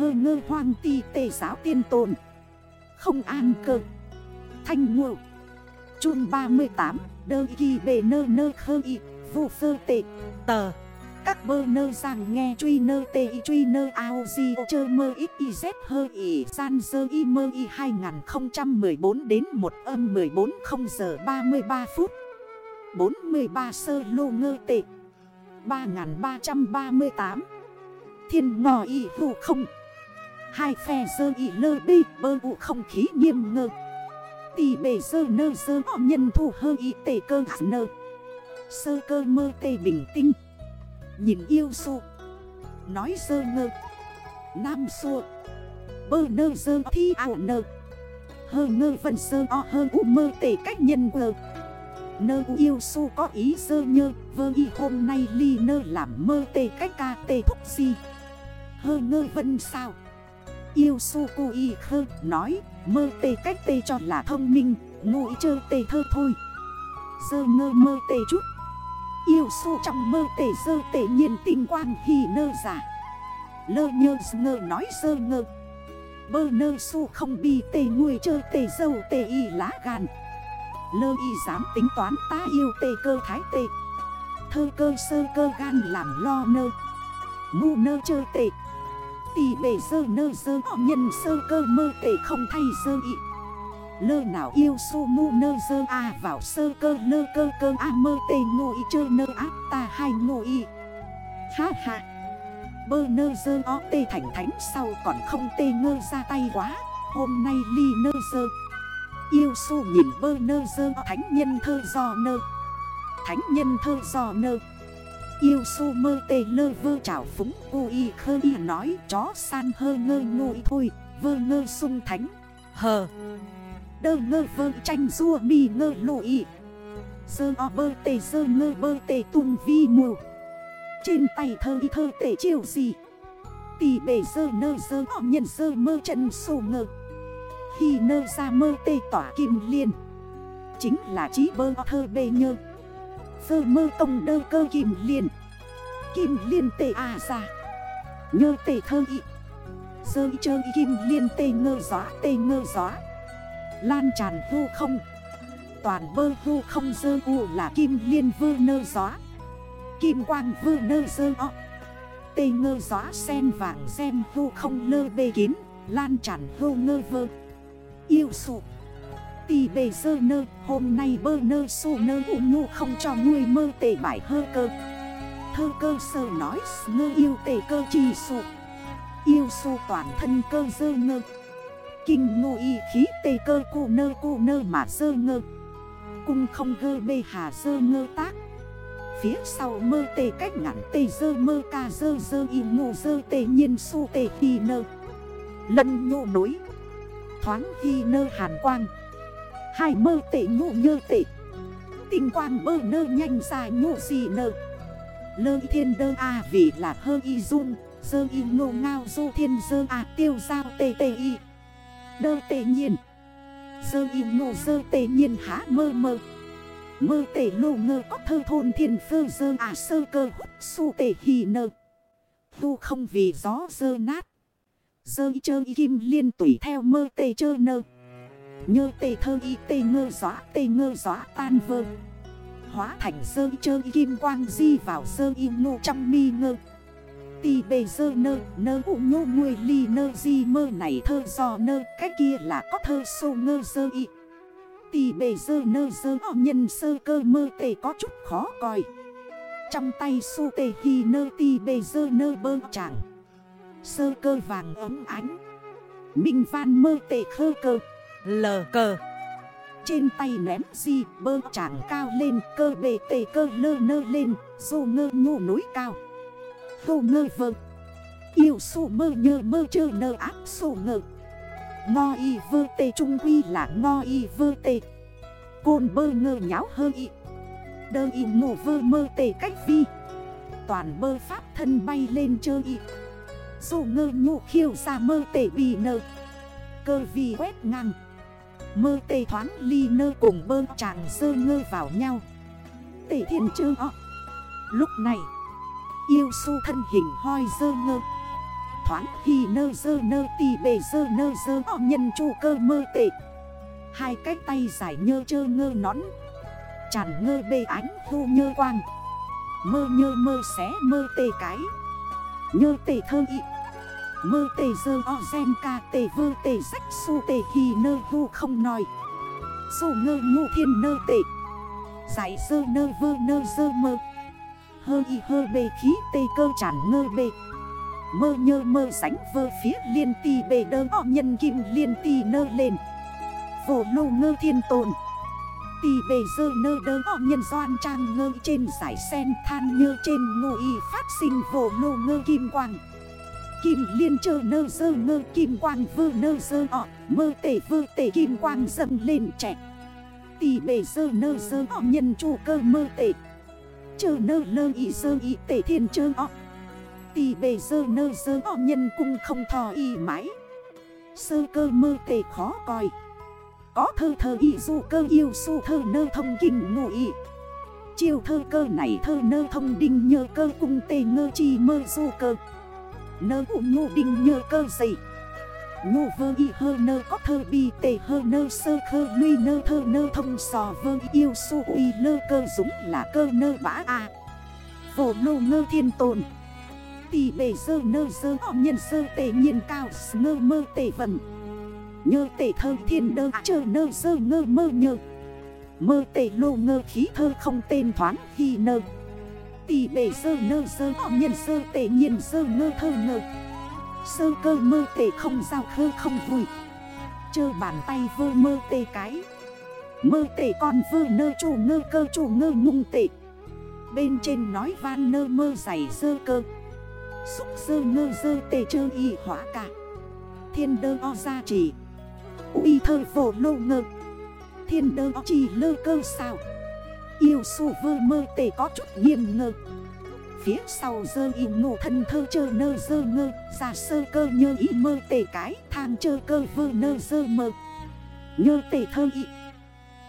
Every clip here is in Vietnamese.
hơ ngơ hoang ti tề giáo tiên tồn. Không an cơ. Thanh ngộ. Chun 38 Đơ kỳ bề nơ nơ khơ y Vụ phơ tệ. Tờ. Các bơ nơ rằng nghe truy nơ tê y, truy nơ ao di chơ mơ ít y z hơ y san dơ y mơ y 2014 đến 1 âm 14 0 giờ 33 phút. 43 sơ lô ngơ tệ. 3338 Thiên ngò y hù không. Hai phe dơ y lơ đi, bơ vụ không khí nghiêm ngơ. Tì bề dơ nơ dơ họ nhân thủ hơ y tê cơ hạ nơ. Sơ cơ mơ tê bình tinh. Nhìn yêu su Nói dơ ngơ. Nam xua Bơ nơ dơ thi ảo nơ. Hơ ngơ vần sơ o hơ u mơ tê cách nhân ngơ. Nơ u yêu su có ý dơ nhơ. Vơ y hôm nay ly nơ làm mơ tê cách ca tê thúc gì Hơ ngơ vân sao. Yêu su cu y khơ nói, Mơ tê cách tê cho là thông minh ngu ý chơ tê thơ thôi. Dơ ngơ mơ tê chút. Yêu su trong mơ tê dơ tê nhiên tình quang hì nơ giả. Lơ nhơ ngơ nói dơ ngơ. Bơ nơ su không bi tê nguôi chơ tê dâu tê y lá gan. Lơ y dám tính toán ta yêu tê cơ thái tê. Thơ cơ sơ cơ gan làm lo nơ. Ngu nơ chơ tê. Tì bề sơ nơ sơ nhân sơ cơ mơ tệ không thay sơ ị. Lơ nào yêu su mu nơ sơ a vào sơ cơ lơ cơ cơ, a mơ tê ngô y chơ nơ áp ta hai ngô y Ha ha. Bơ nơ sơ o tê thành thánh, sau còn không tê ngơ ra tay quá. Hôm nay ly nơ sơ Yêu su nhìn bơ nơ sơ thánh nhân thơ do nơ. Thánh nhân thơ do nơ. Yêu su mơ tê lơ vơ chảo phúng cô y khơ y nói chó san hơ ngơ ngụy thôi Vơ ngơ sung thánh hờ Đơ ngơ vơ tranh rua mi ngơ lộ y Sơ o bơ tê sơ ngơ bơ tê tung vi mù Trên tay thơ y thơ tê chiều gì Tì bề sơ nơ sơ o nhân sơ mơ chân sổ ngơ Khi nơ ra mơ tê tỏa kim liên Chính là trí bơ thơ bê nhơ Sơ mơ công đơ cơ kim liên Kim liên tê à ra. Nhơ tê thơ y. Sơ y chơ y kim liên tê ngơ gió, tê ngơ gió. Lan tràn vô không. Toàn bơ vô không dơ u là kim liên vơ nơ gió. Kim quang vơ nơ dơ o. Tê ngơ gió sen vàng, xem vô không lơ bê kín. Lan tràn hư ngơ vơ. Yêu sụp Tì bề sơ nơ, Hôm nay bơ nơ su nơ u nhu không cho nuôi mơ tệ bại hơ cơ. Thơ cơ sơ nói, ngơ yêu tệ cơ trì sụ Yêu su toàn thân cơ dơ ngơ. Kinh ngô y khí tê cơ cụ nơ cụ nơ mà dơ ngơ. Cung không gơ bê hà dơ ngơ tác. Phía sau mơ tê cách ngắn tê dơ mơ ca dơ dơ y ngô dơ tê nhiên su tê hi nơ. Lân nhô núi Thoáng hi nơ hàn quang. Hai mơ tệ nhu nhơ tệ Tinh quang bơ nơ nhanh xa nhu gì nơ. Lơ thiên đơ a vì là hơ y dung Dơ y ngô ngao du thiên dơ a tiêu giao tê tê y. Đơ tê nhiên. Dơ y ngô dơ tê nhiên há mơ mơ. Mơ tê lô ngơ có thơ thôn thiên phơ dơ à sơ cơ hút su tê hì nơ. Tu không vì gió dơ nát. Dơ y chơ y kim liên tùy theo mơ tê chơ nơ. Nhơ tê thơ y tê ngơ gió, tê ngơ gió tan vơ. Hóa thành sơ chơ kim quang di vào sơ y ngô trong mi ngơ. Tì bề sơ nơ nơ ụ ngô nguôi ly nơ di mơ này thơ do nơ, Cái kia là có thơ sô ngơ sơ y. Tì bề sơ nơ sơ o nhân sơ cơ mơ tê có chút khó coi. Trong tay su tê hi nơ tì bề sơ nơ bơ chẳng Sơ cơ vàng ấm ánh. Minh văn mơ tê khơ cơ. Lờ cờ Trên tay ném di bơ chẳng cao lên, Cơ bề tê cơ lơ nơ lên Dù ngơ nhô núi cao. Hô ngơ vơ. Yêu sụ mơ nhơ mơ chơ nơ áp sụ ngơ. Ngo y vơ tê trung quy là ngo y vơ tê. Côn bơ ngơ nháo hơ y. Đơ y ngủ vơ mơ tê cách vi. Toàn bơ pháp thân bay lên chơ y. Dù ngơ nhụ khiêu ra mơ tê bì nơ. Cơ vi quét ngang. Mơ tê thoáng ly nơ cùng bơ chàng sơ ngơ vào nhau. Tê thiên chơ ọ Lúc này, Yêu su thân hình hoi dơ ngơ. Thoáng Hi nơ dơ nơ tì bề dơ nơ dơ ọ nhân chu cơ mơ tệ Hai cái tay giải nhơ chơ ngơ nón. Chàn ngơ bê ánh thu nhơ quang. Mơ nhơ mơ xé mơ tê cái. Nhơ tê thơ ị Mơ tê dơ o gen ca tê vơ tê sách su tê khi nơ hu không nói Su ngơ ngu thiên nơ tê. Giải dơ nơ vơ nơ dơ mơ. Hơ y hơ bê khí tê cơ chản ngơ bê. Mơ nhơ mơ sánh vơ phía liên tì bề đơ o nhân kim liên tì nơ lên. Vổ lô ngơ thiên tồn. Tì bề dơ nơ đơ o nhân doan trang ngơ trên giải sen than nhơ trên ngô y phát sinh vổ lô ngơ kim quang. Kim liên chơ nơ dơ ngơ, kim quang vơ nơ dơ ọ Mơ tể vơ tể, kim quang dâng lên trẻ. Tì bề dơ nơ dơ ọ nhân chu cơ mơ tể. Chơ nơ lơ y dơ y tể thiên chơ ọ Tì bề dơ nơ dơ ọ nhân cung không thò y mãi. Sơ cơ mơ tể khó coi Có thơ thơ y du cơ yêu su thơ nơ thông kinh ngụ y. Chiêu thơ cơ này thơ nơ thông đinh nhơ cơ cung tê ngơ chi mơ du cơ. Nơ u ngu đinh nhơ cơ dày Ngu vơ y hơ nơ có thơ bi tề hơ nơ sơ khơ luy nơ thơ nơ thông sò vơ yêu su uy lơ cơ dũng là cơ nơ bã à Phổ lô ngơ thiên tồn. Tì bề sơ nơ sơ họ nhân sơ tề nhiên cao, ngơ mơ tề vần. Nhơ tề thơ thiên đơ chơ nơ sơ ngơ mơ nhơ. Mơ tề lô ngơ khí thơ không tên thoáng khi nơ. Tì bề sơ nơ sơ, nhân sơ tệ nhiên sơ ngơ thơ ngơ. Sơ cơ mơ tệ không giao khơ không vui. Chơ bàn tay vơ mơ tê cái. Mơ tệ còn vơ nơ chủ ngơ cơ chủ ngơ ngung tệ Bên trên nói van nơ mơ giày sơ cơ. Xúc sơ ngơ sơ tề chơ y hóa cả. Thiên đơ o gia trì uy thơ phổ lô ngơ. Thiên đơ o chỉ lơ cơ sao. Yêu su vơ mơ tề có chút nghiêm ngơ. Phía sau dơ y ngủ thân thơ chơ nơ dơ ngơ Giả sơ cơ nhơ y mơ tề cái Thang chơ cơ vơ nơ dơ mơ. Nhơ tề thơ y.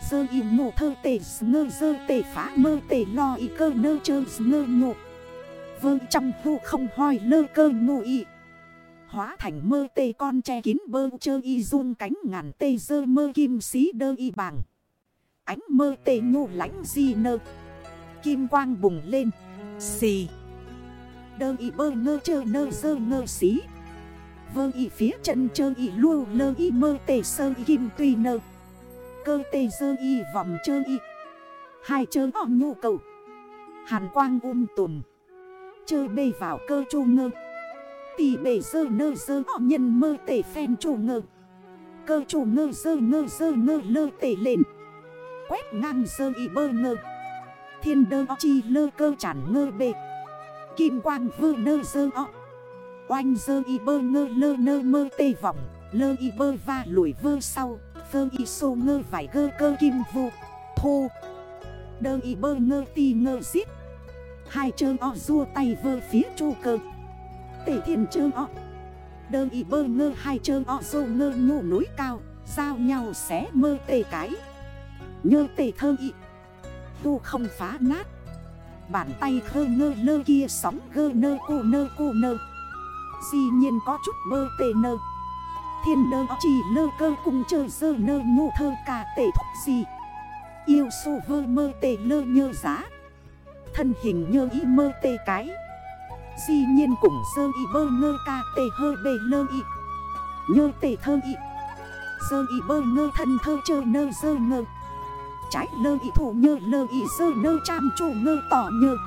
Dơ y ngủ thơ tề ngơ, dơ tề phá mơ tề lo y cơ nơ chơ ngơ ngộ Vơ trong hô không hoi lơ cơ ngộ y. Hóa thành mơ tê con che kín bơ chơ y run cánh ngàn tê dơ mơ kim xí đơ y bảng Ánh mơ tê nhu lánh di nơ. Kim quang bùng lên. Xì. Đơ y bơ ngơ chơ nơ dơ ngơ xí. Vơ y phía chân chơ y lưu lơ y mơ tê sơ y kim tùy nơ. Cơ tê dơ y vòng chơ y. Hai chơ o nhu cầu. Hàn quang um tùm. Chơ bê vào cơ chu ngơ. Tì bề dơ nơ dơ o nhân mơ tê phen chu ngơ. Cơ chu ngơ dơ ngơ dơ ngơ lơ tê lên. Quét ngang sơ y bơ ngơ. Thiên đơ o chi lơ cơ chản ngơ bề. Kim quang vơ nơ sơ o. Oanh sơ y bơ ngơ lơ nơ mơ tê vọng. Lơ y bơ va lùi vơ sau. Sơ y sô ngơ vải gơ cơ kim vụ Thô. Đơ y bơ ngơ ti ngơ xít. Hai chơ o rua tay vơ phía chu cơ. Tể thiên chơ o. Đơ y bơ ngơ hai chơ o rô ngơ ngủ núi cao. Giao nhau xé mơ tê cái. Nhơ tề thơ y. Tu không phá nát. Bàn tay khơ ngơ lơ kia sóng gơ nơ cô nơ cô nơ. Dì nhiên có chút bơ tề nơ. Thiên đơ chỉ lơ cơ cùng trời dơ nơ nhô thơ cả tề thúc gì Yêu sô vơ mơ tề lơ nhơ giá. Thân hình nhơ y mơ tê cái. Dì nhiên cùng sơ y bơ ngơ ca tê hơ bề lơ y. Nhơ tê thơ y. Sơ y bơ ngơ thân thơ chơ nơ dơ ngơ. Trái lơ y thủ nhơ, lơ y sơ nơ cham chủ ngơ tỏ nhơ.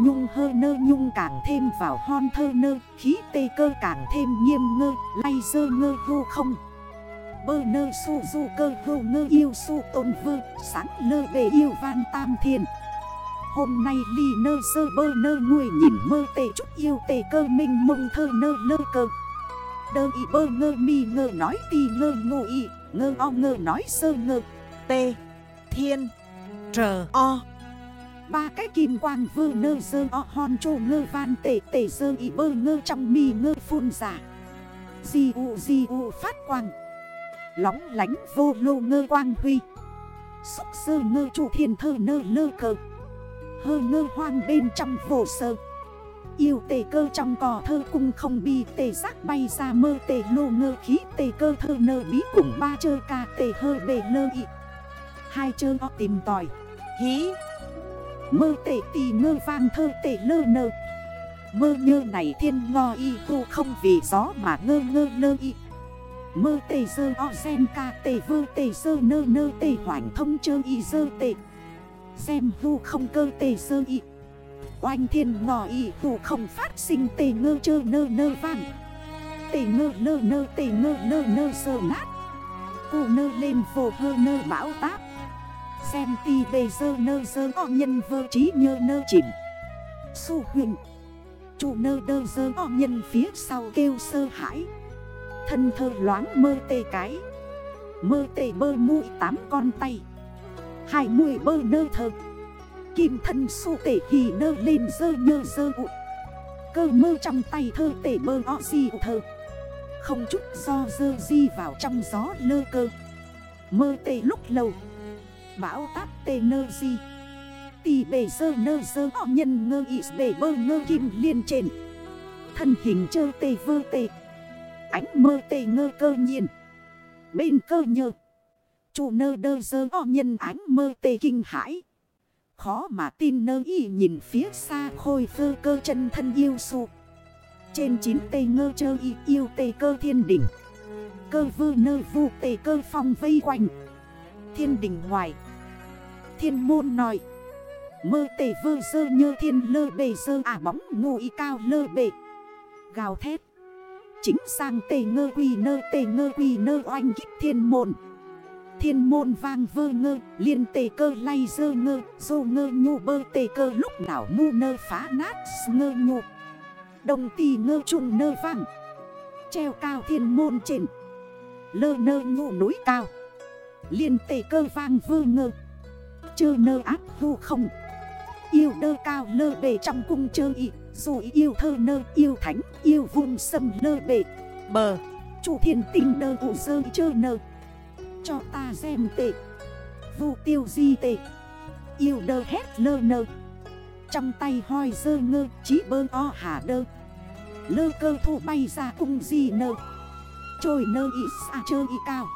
Nhung hơ nơ, nhung càng thêm vào hon thơ nơ, Khí tê cơ càng thêm nghiêm ngơ, Lay sơ ngơ vô không. Bơ nơ su du cơ vô ngơ yêu su tôn vơ, Sáng lơ bề yêu van tam thiên Hôm nay ly nơ sơ, bơ nơ nuôi nhìn mơ tê chút yêu tê cơ, minh mông thơ nơ lơ cơ. Đơ y bơ ngơ mi ngơ nói ti ngơ ngô y Ngơ o ngơ nói sơ ngơ. Tê. Thiên. Trờ O. Ba cái kim quang vơ nơ dơ o hòn trô ngơ van tể tể dơ y bơ ngơ trong mi ngơ phun giả. Di u di u phát quang. Lóng lánh vô lô ngơ quang huy. Xúc sơ ngơ chủ thiên thơ nơ lơ cờ. Hơ ngơ hoang bên trong vô sơ. Yêu tề cơ trong cỏ thơ cung không bi, tề giác bay ra mơ, tề lô ngơ khí, tề cơ thơ nơ bí cùng ba chơ ca, tề hơ bề lơ ị Hai chơ o tìm tòi. Hí. Mơ tề tì ngơ vang thơ tề lơ nơ. Mơ nhơ này thiên ngo y cô không vì gió mà ngơ ngơ lơ y. Mơ tề dơ o sen ca tề vơ tề dơ nơ nơ tề hoảng thông chơ y dơ tề Xem vu không cơ tề dơ y. Oanh thiên ngò y hù không phát sinh tề ngơ chơ nơ nơ vang. Tề ngơ lơ nơ tề ngơ lơ nơ sơ nát. Cô nơ lên vô hơ nơ bão táp. Xem ti bê dơ nơ dơ o nhân vơ trí nhơ nơ chìm. Su huyền. Chủ nơ đơ dơ o nhân phía sau kêu sơ hãi. Thân thơ loáng mơ tê cái. Mơ tê bơ mũi tám con tay. Hai mũi bơ nơ thơ. Kim thân su tể hì nơ lên dơ nhơ dơ ụ. Cơ mơ trong tay thơ tể bơ o di thơ. Không chút do dơ di vào trong gió lơ cơ. Mơ tê lúc lâu Bão táp tê nơ di. Tì bề sơ nơ sơ o nhân ngơ y bề bơ ngơ kim liên trên Thân hình chơ tê vơ tê. Ánh mơ tê ngơ cơ nhiên. Bên cơ nhơ. Chủ nơ đơ sơ o nhân ánh mơ tê kinh hãi. Khó mà tin nơ y nhìn phía xa khôi phơ cơ chân thân yêu sụ Trên chín tê ngơ chơ y yêu tê cơ thiên đỉnh. Cơ vơ nơ vu tê cơ phong vây quanh. Thiên đỉnh ngoài Thiên môn nói Mơ tể vơ dơ nhơ thiên lơ bề dơ à bóng ngụ y cao lơ bề. Gào thét. Chính sang tề ngơ quỳ nơ, tề ngơ quỳ nơ oanh kích thiên môn. Thiên môn vang vơ ngơ, Liên tề cơ lay dơ ngơ, Dô ngơ nhu bơ tề cơ lúc nào ngu nơ phá nát, ngơ nhu. Đồng tì ngơ trùng nơ vang Treo cao thiên môn trên. Lơ nơ nhu núi cao. Liên tề cơ vang vơ ngơ. Chơ nơ áp vu không. Yêu đơ cao lơ bề trong cung chơ y, Dù yêu thơ nơ, yêu thánh, Yêu vùng sâm lơ bề. Bờ, Chủ thiên tình đơ ụ dơ chơ nơ. Cho ta xem tệ. Vu tiêu di tệ. Yêu đơ hét lơ nơ. Trong tay hoi dơ ngơ Chí bơ o hà đơ. Lơ cơ thu bay ra cung di nơ. Trôi nơ y xa chơ y cao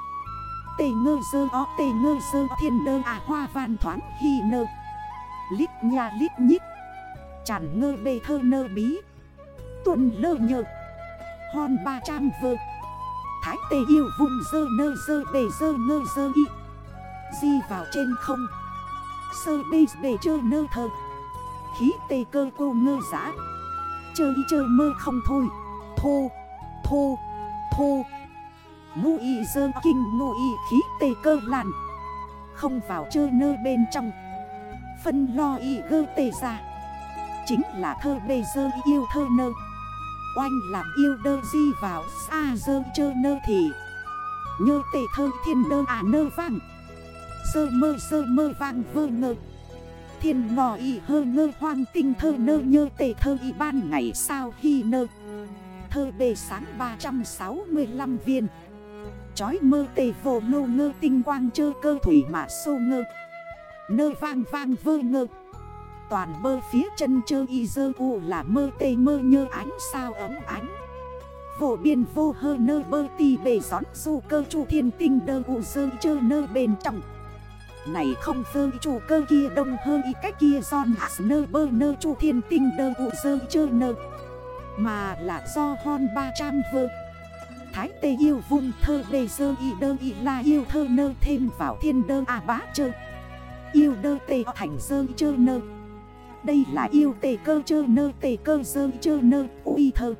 tê ngơ dơ o tê ngơ dơ thiên đơ à hoa van thoáng hi nơ. Lít nha lít nhít. Chản ngơ bê thơ nơ bí. Tuần lơ nhờ. Hòn ba trăm vơ. Thái tê yêu vùng dơ nơ dơ bề dơ ngơ dơ y. Di vào trên không. Sơ bê bề chơ nơ thơ. Khí tê cơ cô ngơ giã Chơ y chơ mơ không thôi. Thô Thô Thô. Ngu y dơ kinh ngu y khí tê cơ làn Không vào chơi nơ bên trong. Phân lo y gơ tê ra. Chính là thơ bê dơ yêu thơ nơ. Oanh làm yêu đơ di vào xa dơ chơ nơ thì. Nhơ tê thơ thiên đơ à nơ vang. Sơ mơ sơ mơ vang vơ ngơ. Thiên ngò y hơ ngơ hoang tinh thơ nơ nhơ tê thơ y ban ngày sao khi nơ. Thơ bề sáng 365 viên. Chói mơ tê vô lô ngơ, tinh quang chơ cơ thủy mà sô ngơ. Nơ vang vang vơ ngơ. Toàn bơ phía chân chơ y dơ u là mơ tê mơ nhơ ánh sao ấm ánh. Vô biên vô hơ nơ bơ tì bề gión du cơ chu thiên tinh đơ u dơ chơ nơ bên trong. Này không dơ chủ cơ kia đông hơ y cách kia giòn hạt nơ bơ nơ chu thiên tinh đơ u dơ chơ nơ. Mà là do hon 300 vơ. Thái tê yêu vung thơ bê sơ y đơ y la yêu thơ nơ thêm vào thiên đơ à bá chơ. Yêu đơ tê thành sơ chơ nơ. Đây là yêu tê cơ chơ nơ, tê cơ sơ chơ nơ uy thơ.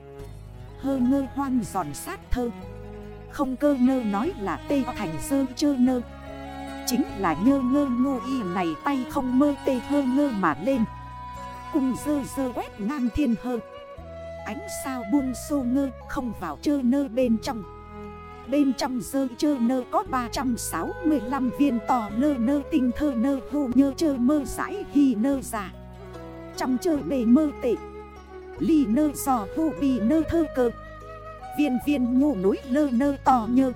Hơ ngơ hoang giòn sát thơ. Không cơ nơ nói là tê thành sơ chơ nơ. Chính là nhơ ngơ ngô y này tay không mơ tê hơ ngơ mà lên. Cùng sơ sơ quét ngang thiên hơ. Ánh sao buông sô ngơ không vào chơ nơ bên trong. Bên trong dơ chơ nơ có 365 viên tò lơ nơ tinh thơ nơ hù nhơ chơ mơ giải hi nơ giả Trong chơ bề mơ tệ, Ly nơ giò hô bì nơ thơ cơ. Viên viên ngủ núi lơ nơ tò nhơ.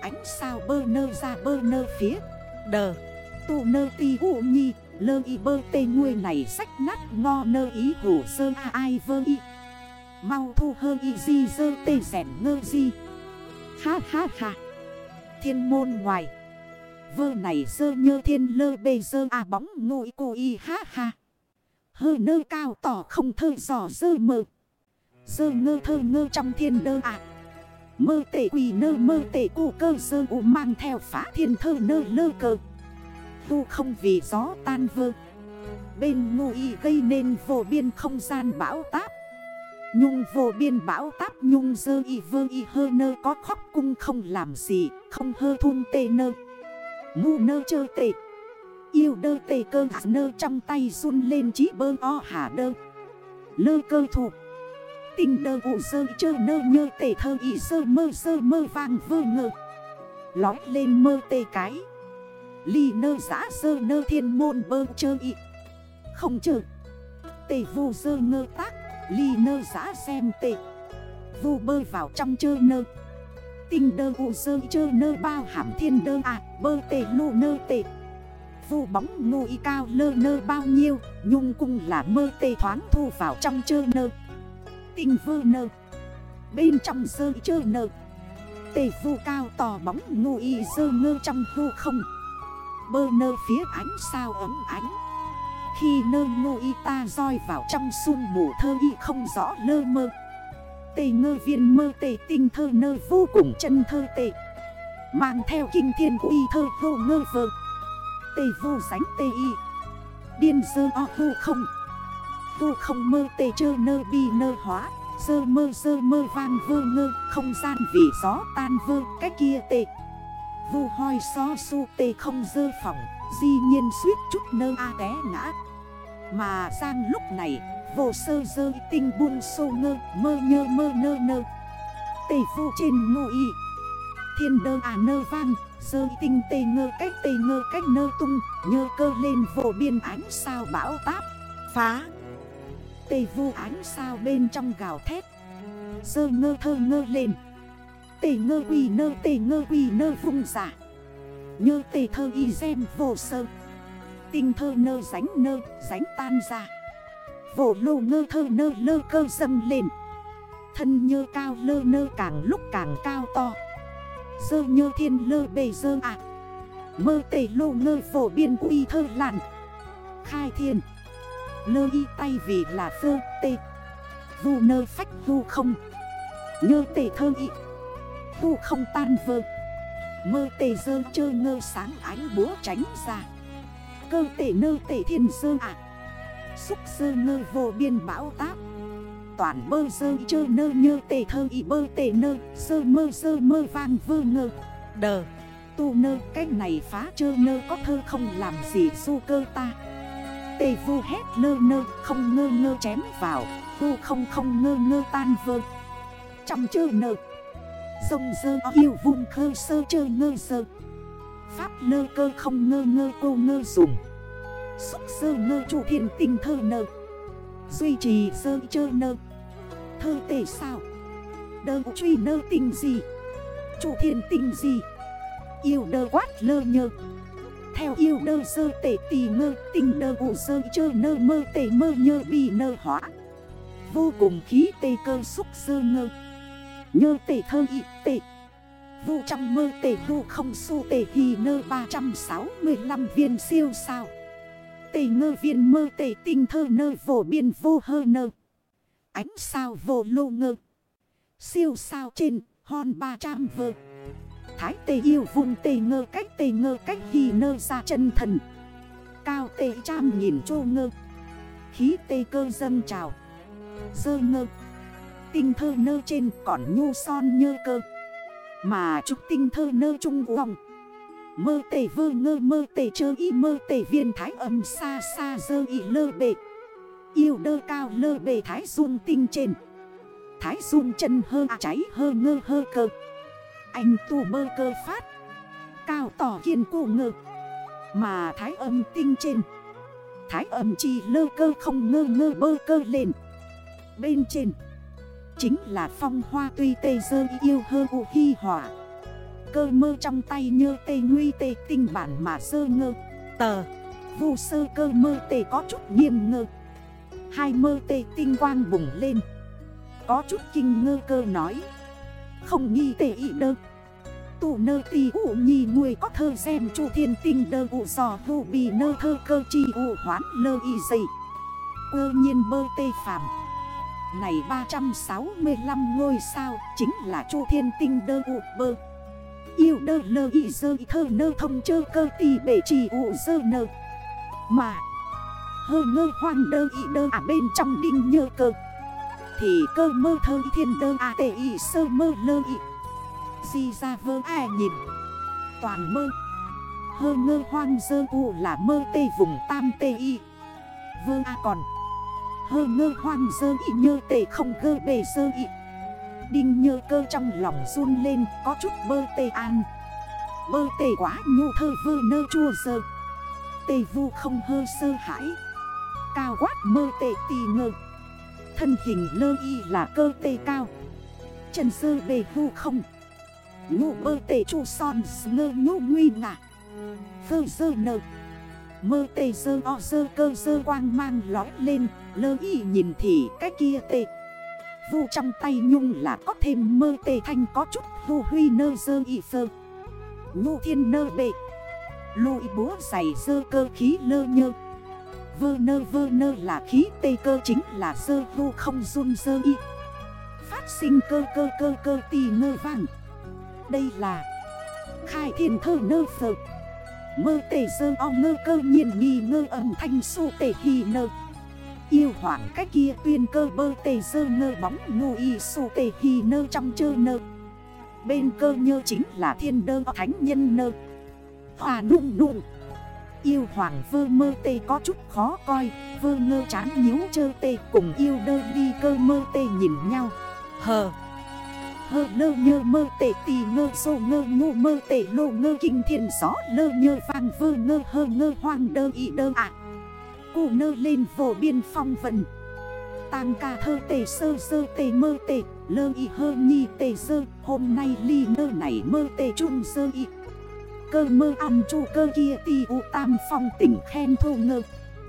Ánh sao bơ nơ ra bơ nơ phía Đờ. Tu nơ ti hụ nhi, Lơ y bơ tê nguôi này sách nát ngo nơ ý hủ sơ a ai vơ y. Mau thu hơ y di dơ tê rẻn ngơ di. Ha ha ha. Thiên môn ngoài. Vơ này dơ nhơ thiên lơ bê dơ à bóng ngụy cô y, ha ha. Hơ nơ cao tỏ không thơ giỏ dơ mơ. Dơ ngơ thơ ngơ trong thiên đơ à. Mơ tệ quỳ nơ mơ tệ cụ cơ sơ u mang theo phá thiên thơ nơ lơ cơ. Tu không vì gió tan vơ. Bên ngụ y gây nên vô biên không gian bão táp. Nhung vô biên bão táp nhung dơ y vơ y hơ nơ có khóc cung không làm gì, Không hơ thun tê nơ. Ngu nơ chơ tệ Yêu đơ tê cơ hạ nơ trong tay run lên chí bơ o hả đơ. Lơ cơ thủ Tình đơ vụ dơ chơ nơ nhơ tê thơ y dơ mơ dơ mơ vàng vơ ngơ. Lói lên mơ tê cái. Ly nơ giã sơ nơ thiên môn bơ chơ y. Không chơ. Tê vô dơ ngơ tác Ly nơ giã xem tệ. Vô bơi vào trong chơ nơ. Tinh đơ ụ sơ chơ nơ bao hàm thiên đơ à Bơ tệ lô nơ tệ Vô bóng ngô y cao lơ nơ bao nhiêu, Nhung cung là mơ tê thoáng thu vào trong chơ nơ. Tinh vơ nơ. Bên trong sơ chơ nơ. Tê vu cao tò bóng ngô y sơ ngơ trong vô không. Bơ nơ phía ánh sao ấm ánh. Khi nơ ngô y ta roi vào trong sung mù thơ y không rõ lơ mơ. Tề ngơ viên mơ tề tinh thơ nơ vô cùng chân thơ tề Mang theo kinh thiên uy thơ vô ngơ vơ. Tề vô sánh tê y. Điên dơ o vô không. Vô không mơ tê chơ nơ bi nơ hóa. Sơ mơ sơ mơ vang vơ ngơ. Không gian vì gió tan vơ Cái kia tê. Vô hoi so su tê không dơ phỏng Di nhiên suýt chút nơ a té ngã. Mà sang lúc này Vô sơ dơ tinh buông sô ngơ, Mơ nhơ, mơ nơ nơ. Tê vô trên ngô y. Thiên đơ à nơ vang Sơ tinh tê ngơ cách tê ngơ cách nơ tung. Nhơ cơ lên vô biên ánh sao bão táp. Phá. Tê vu ánh sao bên trong gào thét. Sơ ngơ thơ ngơ lên. Tê ngơ quỳ nơ tê ngơ quỳ nơ vung giả Nhơ tê thơ y xem vô sơ. Tinh thơ nơ ránh nơ, ránh tan ra. Vổ lô ngơ thơ nơ lơ cơ dâng lên. Thân nhơ cao lơ nơ càng lúc càng cao to. Dơ nhơ thiên lơ bề dơ ạ. Mơ tể lô ngơ phổ biên quy thơ lặn Khai thiên. Lơ y tay vì là phơ tê. Vu nơ phách vu không. Nhơ tể thơ y. Vu không tan vơ. Mơ tề dơ chơ ngơ sáng ánh búa tránh ra. Cơ tể nơ tể thiên sơ ạ. Xúc sơ nơ vô biên bão táp. Toàn bơ sơ chơ nơ nhơ tể thơ y bơ tể nơ, Sơ mơ sơ mơ vang vơ ngơ. Đờ, Tu nơ cách này phá chơ nơ, có thơ không làm gì su cơ ta. Tê vu hét nơ nơ, không ngơ ngơ chém vào, Vu không không ngơ ngơ tan vơ. Trong chơ nơ, Sông dơ yêu vun khơ sơ chơ ngơ sơ. Pháp lơ cơ không ngơ ngơ cô ngơ dùng Xúc sơ ngơ chủ thiền tình thơ nơ Duy trì sơ chơ nơ Thơ tề sao? Đơ truy nơ tình gì? Chủ thiền tình gì? Yêu đơ quát lơ nhơ. Theo yêu đơ sơ tể tì ngơ, tình đơ ụ sơ chơ nơ mơ tể mơ nhơ bị nơ hóa. Vô cùng khí tê cơ xúc sơ ngơ. Nhơ tể thơ ị vu trăm trong mơ tể vu không su tể hì nơ 365 viên siêu sao. Tể ngơ viên mơ tể tinh thơ nơ vổ biên vô hơ nơ. Ánh sao vô lô ngơ. Siêu sao trên, hòn 300 vơ. Thái tê yêu vùng tê ngơ cách tê ngơ cách hì nơ ra chân thần. Cao tê trăm nghìn chô ngơ. Khí tê cơ dâng trào. Rơi ngơ. Tinh thơ nơ trên còn nhu son nhơ cơ. Mà trúc tinh thơ nơ trung vòng Mơ tề vơ ngơ, mơ tề chơ y, mơ tề viên thái âm xa xa dơ y lơ bệ Yêu đơ cao lơ bề thái dung tinh trên. Thái dung chân hơ à cháy hơ ngơ hơ cơ. Anh tu mơ cơ phát. Cao tỏ kiên cổ ngơ. Mà thái âm tinh trên. Thái âm chi lơ cơ không ngơ ngơ bơ cơ lên. Bên trên. Chính là phong hoa tuy tê dơ yêu hơ u hy hỏa. Cơ mơ trong tay nhơ tê nguy tê tinh bản mà sơ ngơ. Tờ, Vu sơ cơ mơ tê có chút nghiêm ngơ. Hai mơ tê tinh quang bùng lên. Có chút kinh ngơ cơ nói. Không nghi tê ý đơ. Tụ nơ tì ụ nhì người có thơ xem chu thiên tinh đơ ụ giò vụ bì nơ thơ cơ chi ụ hoán lơ y dây Ơ nhiên bơ tê phàm. Này 365 ngôi sao, chính là chu thiên tinh đơ ụ bơ. Yêu đơ lơ y dơ thơ nơ thông chơ cơ tì bể trì ụ dơ nơ. Mà, Hơ ngơ hoang đơ y đơ à bên trong đinh nhơ cơ. Thì cơ mơ thơ thiên đơ à tệ y sơ mơ lơ y. Di ra vơ ai nhìn. Toàn mơ. Hơ ngơ hoang dơ u là mơ tê vùng tam tê y. Vơ a còn. Hơ ngơ hoang dơ y nhơ tề không gơ bề sơ y. Đinh nhơ cơ trong lòng run lên, có chút bơ tê an. Bơ tê quá nhu thơ vơ nơ chua dơ. Tê vu không hơ sơ hãi. Cao quát mơ tê tì ngơ. Thân hình lơ y là cơ tê cao. Chân sơ bề vu không. Ngụ bơ tê chu son ngơ nhu nguy ngạ. Phơ dơ nơ Mơ tê dơ o dơ cơ dơ quang mang lói lên. Lơ y nhìn thì cái kia tê. Vu trong tay nhung là có thêm mơ tê thanh có chút vu huy nơ dơ y phơ. Nhu thiên nơ bệ. Lụi búa giày dơ cơ khí lơ nhơ. Vơ nơ vơ nơ là khí tê cơ chính là dơ vu không run dơ y. Phát sinh cơ cơ cơ cơ tì ngơ vàng. Đây là khai thiên thơ nơ phơ. Mơ tê dơ o ngơ cơ nhiên nghi ngơ âm thanh su tê hì nơ. Yêu hoảng cách kia tuyên cơ bơ tê sơ nơ bóng ngu y su tê hì nơ trong chơ nơ. Bên cơ nhơ chính là thiên đơ thánh nhân nơ. Hòa đụng đụng Yêu hoàng vơ mơ tê có chút khó coi, Vơ ngơ chán nhíu chơ tê cùng yêu đơ đi cơ mơ tê nhìn nhau. Hờ. Hơ lơ nhơ mơ tê tì ngơ sô ngơ ngô mơ tê lô ngơ kinh thiên gió Lơ nhơ vang vơ ngơ hơ ngơ hoang đơ y đơ ạ. Cô nơ lên vô biên phong vần Tàng ca thơ tề sơ sơ tề mơ tề Lơ y hơ nhi tề sơ, Hôm nay ly nơ này mơ tề chung sơ y. Cơ mơ ăn chu cơ kia tì u tam phong tỉnh khen thô ngơ.